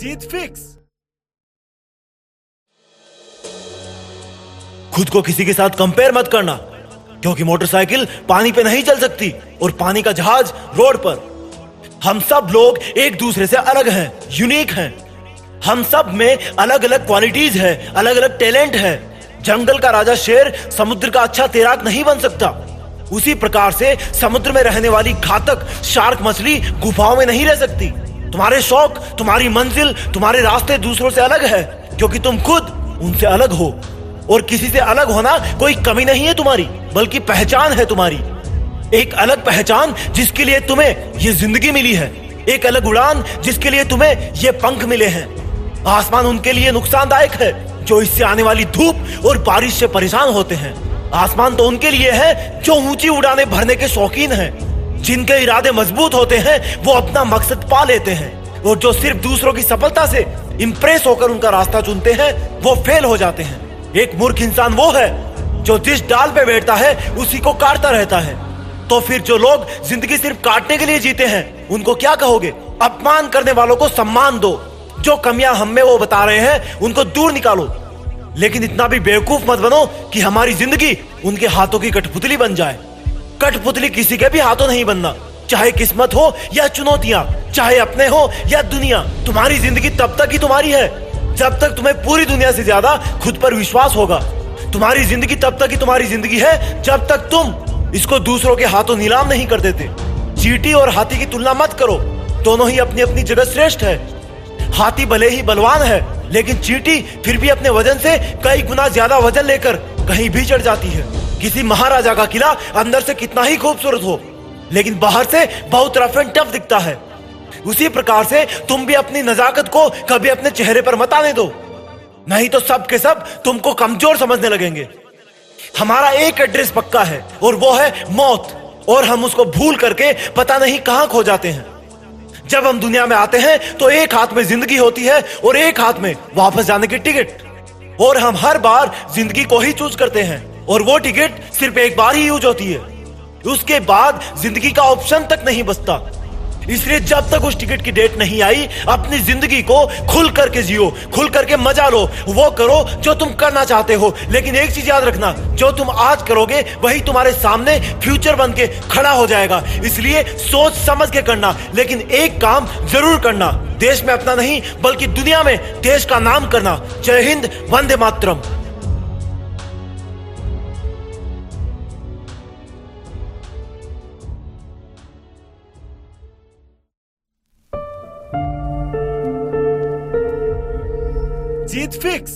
जीत fix. खुद को किसी के साथ कंपेयर मत करना, क्योंकि मोटरसाइकिल पानी पे नहीं चल सकती और पानी का जहाज़ रोड पर। हम सब लोग एक दूसरे से अलग हैं यूनिक हैं। हम सब में अलग अलग क्वालिटीज है अलग अलग टैलेंट है। जंगल का राजा शेर समुद्र का अच्छा तैराक नहीं बन सकता। उसी प्रकार से समुद्र में रहने वाली घातक शार्क मछली गुफाओं में नहीं रह सकती। तुम्हारे शौक, तुम्हारी मंजिल, तुम्हारे रास्ते दूसरों से अलग है क्योंकि तुम खुद उनसे अलग हो। और किसी से अलग होना कोई कमी नहीं है तुम्हारी, बल्कि पहचान है तुम्हारी। एक अलग पहचान जिसके लिए तुम्हें ये ज़िंदगी मिली है। एक अलग उड़ान जिसके लिए तुम्हें ये पंख मिले हैं। आसमान उनके लिए नुकसानदायक है, जो इससे आने वाली धूप और बारिश से परेशान होते हैं। आसमान तो उनके लिए है, जो ऊँची उड़ाने भरने के शौकीन हैं। जिनके इरादे मज़बूत होते हैं, वो अपना मकसद पा लेते हैं। और जो सिर्फ़ दूसरों की सफलता से इम्प्रेस होकर उनका रास्ता चुनते हैं, वो फेल हो जाते हैं। एक मूर्ख इंसान वो है, जो जिस डाल पे बैठता है, उसी को काटता रहता है। तो फिर जो लोग ज़िंदगी सिर्फ़ काटने के लिए जीते हैं, उनको क्या कहोगे? अपमान करने वालों को सम्मान दो। जो कमियाँ हम में वो बता रहे हैं, उनको दूर निकालो। लेकिन इतना भी बेवकूफ़ मत बनो कि हमारी ज़िंदगी उनके हाथों की कठपुतली बन जाए। कठपुतली किसी के भी हाथों नहीं बनना। चाहे किस्मत हो या चुनौतियाँ, चाहे अपने हो या दुनिया, तुम्हारी ज़िंदगी तब तक ही तुम्हारी है, जब तक तुम्हें पूरी दुनिया से ज़्यादा खुद पर विश्वास होगा। तुम्हारी ज़िंदगी तब तक ही तुम्हारी ज़िंदगी है, जब तक तुम इसको दूसरों के हाथों नीलाम नहीं कर देते। चीटी और हाथी की तुलना मत करो, दोनों ही अपनी अपनी जगह श्रेष्ठ है। हाथी भले ही बलवान है, लेकिन चीटी फिर भी अपने वज़न से कई गुना ज़्यादा वज़न लेकर कहीं भी चढ़ जाती है। किसी महाराजा का किला अंदर से कितना ही खूबसूरत हो, लेकिन बाहर से बहुत रफ एंड टफ दिखता है। उसी प्रकार से तुम भी अपनी नजाकत को कभी अपने चेहरे पर मत आने दो। नहीं तो सब के सब तुमको कमज़ोर समझने लगेंगे। हमारा एक एड्रेस पक्का है, और वो है मौत, और हम उसको भूल करके पता नहीं कहाँ खो जाते हैं। जब हम दुनिया में आते हैं तो एक हाथ में ज़िंदगी होती है, और एक हाथ में वापस जाने की टिकट। और हम हर बार ज़िंदगी को ही चूज़ करते हैं। और वो टिकट सिर्फ़ एक बार ही यूज़ होती है। उसके बाद ज़िंदगी का ऑप्शन तक नहीं बचता। इसलिए जब तक उस टिकट की डेट नहीं आई, अपनी ज़िंदगी को खुल करके जियो, खुल करके मज़ा लो, वो करो जो तुम करना चाहते हो। लेकिन एक चीज़ याद रखना, जो तुम आज करोगे, वही तुम्हारे सामने फ्यूचर बन के खड़ा हो जाएगा। इसलिए सोच समझ के करना, लेकिन एक काम ज़रूर करना। देश में अपना नहीं, बल्कि दुनिया में देश का नाम करना। जय हिंद, वंदे मातरम। जीत फिक्स